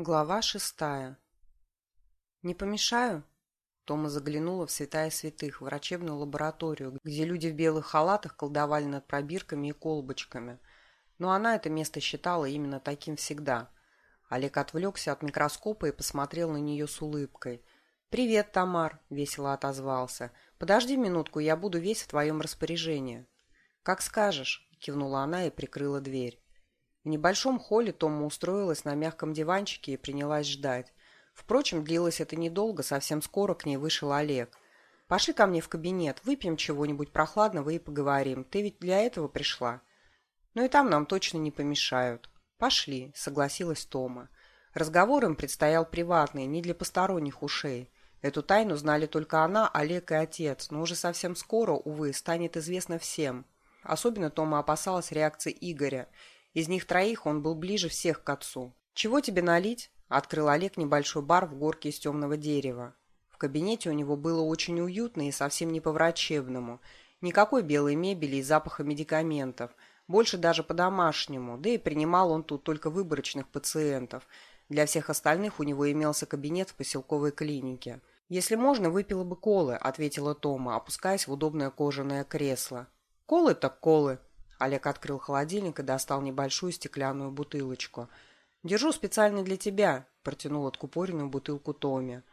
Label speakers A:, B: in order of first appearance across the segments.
A: Глава шестая. «Не помешаю?» Тома заглянула в святая святых, врачебную лабораторию, где люди в белых халатах колдовали над пробирками и колбочками. Но она это место считала именно таким всегда. Олег отвлекся от микроскопа и посмотрел на нее с улыбкой. «Привет, Тамар!» — весело отозвался. «Подожди минутку, я буду весь в твоем распоряжении». «Как скажешь», — кивнула она и прикрыла дверь. В небольшом холле Тома устроилась на мягком диванчике и принялась ждать. Впрочем, длилось это недолго, совсем скоро к ней вышел Олег. «Пошли ко мне в кабинет, выпьем чего-нибудь прохладного и поговорим. Ты ведь для этого пришла?» «Ну и там нам точно не помешают». «Пошли», — согласилась Тома. Разговор им предстоял приватный, не для посторонних ушей. Эту тайну знали только она, Олег и отец, но уже совсем скоро, увы, станет известно всем. Особенно Тома опасалась реакции Игоря — из них троих он был ближе всех к отцу. «Чего тебе налить?» – открыл Олег небольшой бар в горке из темного дерева. В кабинете у него было очень уютно и совсем не по-врачебному. Никакой белой мебели и запаха медикаментов. Больше даже по-домашнему. Да и принимал он тут только выборочных пациентов. Для всех остальных у него имелся кабинет в поселковой клинике. «Если можно, выпила бы колы», — ответила Тома, опускаясь в удобное кожаное кресло. «Колы так колы», Олег открыл холодильник и достал небольшую стеклянную бутылочку. «Держу специально для тебя», — протянул откупоренную бутылку Томе.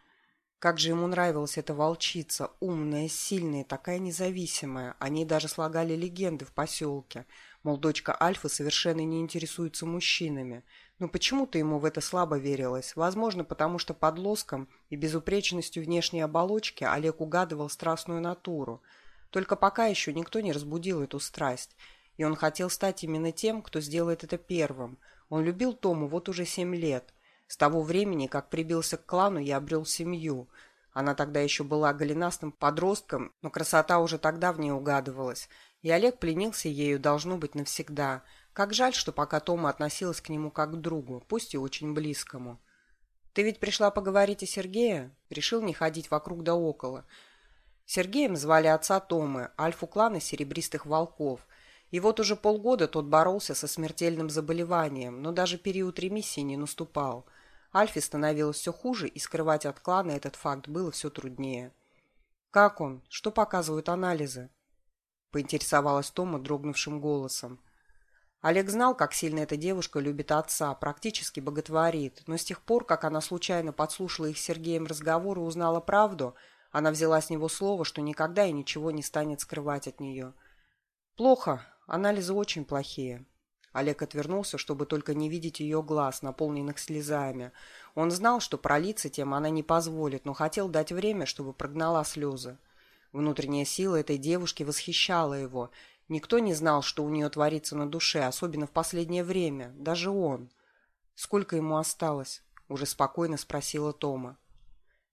A: Как же ему нравилась эта волчица, умная, сильная, такая независимая. Они даже слагали легенды в поселке. Мол, дочка Альфы совершенно не интересуется мужчинами. Но почему-то ему в это слабо верилось. Возможно, потому что под лоском и безупречностью внешней оболочки Олег угадывал страстную натуру. Только пока еще никто не разбудил эту страсть и он хотел стать именно тем, кто сделает это первым. Он любил Тому вот уже семь лет. С того времени, как прибился к клану и обрел семью. Она тогда еще была голенастым подростком, но красота уже тогда в ней угадывалась. И Олег пленился ею, должно быть, навсегда. Как жаль, что пока Тома относилась к нему как к другу, пусть и очень близкому. «Ты ведь пришла поговорить о Сергее?» Решил не ходить вокруг да около. Сергеем звали отца Томы, альфу клана Серебристых Волков – и вот уже полгода тот боролся со смертельным заболеванием, но даже период ремиссии не наступал. Альфе становилось все хуже, и скрывать от клана этот факт было все труднее. «Как он? Что показывают анализы?» — поинтересовалась Тома дрогнувшим голосом. Олег знал, как сильно эта девушка любит отца, практически боготворит, но с тех пор, как она случайно подслушала их с Сергеем разговор и узнала правду, она взяла с него слово, что никогда и ничего не станет скрывать от нее. «Плохо», Анализы очень плохие. Олег отвернулся, чтобы только не видеть ее глаз, наполненных слезами. Он знал, что пролиться тем она не позволит, но хотел дать время, чтобы прогнала слезы. Внутренняя сила этой девушки восхищала его. Никто не знал, что у нее творится на душе, особенно в последнее время, даже он. «Сколько ему осталось?» — уже спокойно спросила Тома.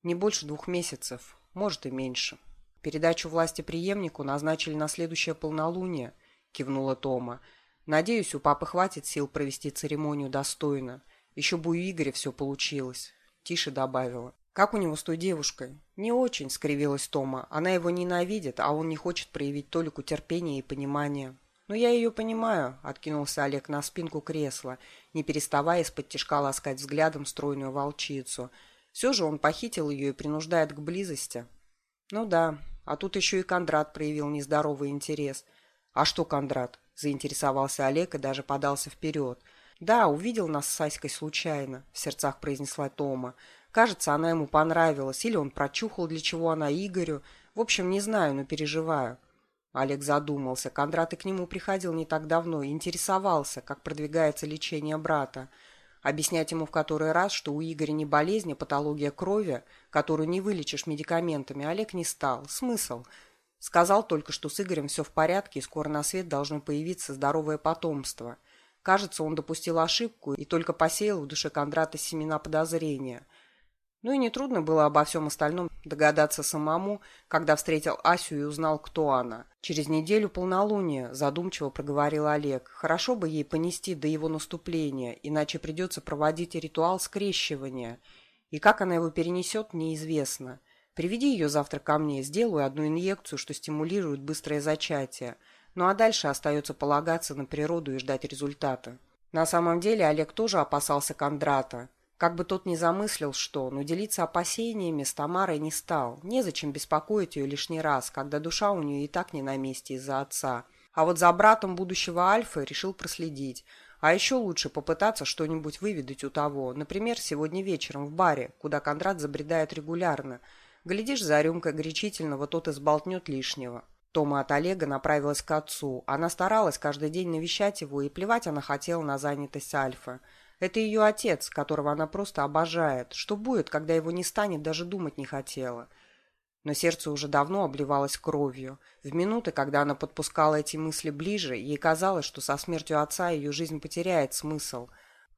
A: «Не больше двух месяцев, может и меньше. Передачу власти преемнику назначили на следующее полнолуние —— кивнула Тома. «Надеюсь, у папы хватит сил провести церемонию достойно. Еще бы у Игоря все получилось», — тише добавила. «Как у него с той девушкой?» «Не очень», — скривилась Тома. «Она его ненавидит, а он не хочет проявить толику терпения и понимания». «Но я ее понимаю», — откинулся Олег на спинку кресла, не переставая из-под тяжка ласкать взглядом стройную волчицу. Все же он похитил ее и принуждает к близости. «Ну да, а тут еще и Кондрат проявил нездоровый интерес». «А что, Кондрат?» – заинтересовался Олег и даже подался вперед. «Да, увидел нас с Саськой случайно», – в сердцах произнесла Тома. «Кажется, она ему понравилась, или он прочухал, для чего она Игорю. В общем, не знаю, но переживаю». Олег задумался. Кондрат и к нему приходил не так давно и интересовался, как продвигается лечение брата. Объяснять ему в который раз, что у Игоря не болезнь, а патология крови, которую не вылечишь медикаментами, Олег не стал. Смысл – Сказал только, что с Игорем все в порядке, и скоро на свет должно появиться здоровое потомство. Кажется, он допустил ошибку и только посеял в душе Кондрата семена подозрения. Ну и нетрудно было обо всем остальном догадаться самому, когда встретил Асю и узнал, кто она. Через неделю полнолуния, задумчиво проговорил Олег. Хорошо бы ей понести до его наступления, иначе придется проводить ритуал скрещивания. И как она его перенесет, неизвестно. Приведи ее завтра ко мне, сделаю одну инъекцию, что стимулирует быстрое зачатие. Ну а дальше остается полагаться на природу и ждать результата. На самом деле Олег тоже опасался Кондрата. Как бы тот ни замыслил что, но делиться опасениями с Тамарой не стал. Незачем беспокоить ее лишний раз, когда душа у нее и так не на месте из-за отца. А вот за братом будущего Альфа решил проследить. А еще лучше попытаться что-нибудь выведать у того. Например, сегодня вечером в баре, куда Кондрат забредает регулярно. Глядишь, за рюмкой горячительного тот и сболтнет лишнего. Тома от Олега направилась к отцу. Она старалась каждый день навещать его, и плевать она хотела на занятость Альфа. Это ее отец, которого она просто обожает. Что будет, когда его не станет, даже думать не хотела. Но сердце уже давно обливалось кровью. В минуты, когда она подпускала эти мысли ближе, ей казалось, что со смертью отца ее жизнь потеряет смысл.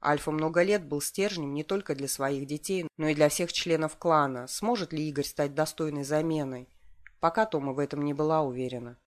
A: Альфа много лет был стержнем не только для своих детей, но и для всех членов клана. Сможет ли Игорь стать достойной заменой? Пока Тома в этом не была уверена.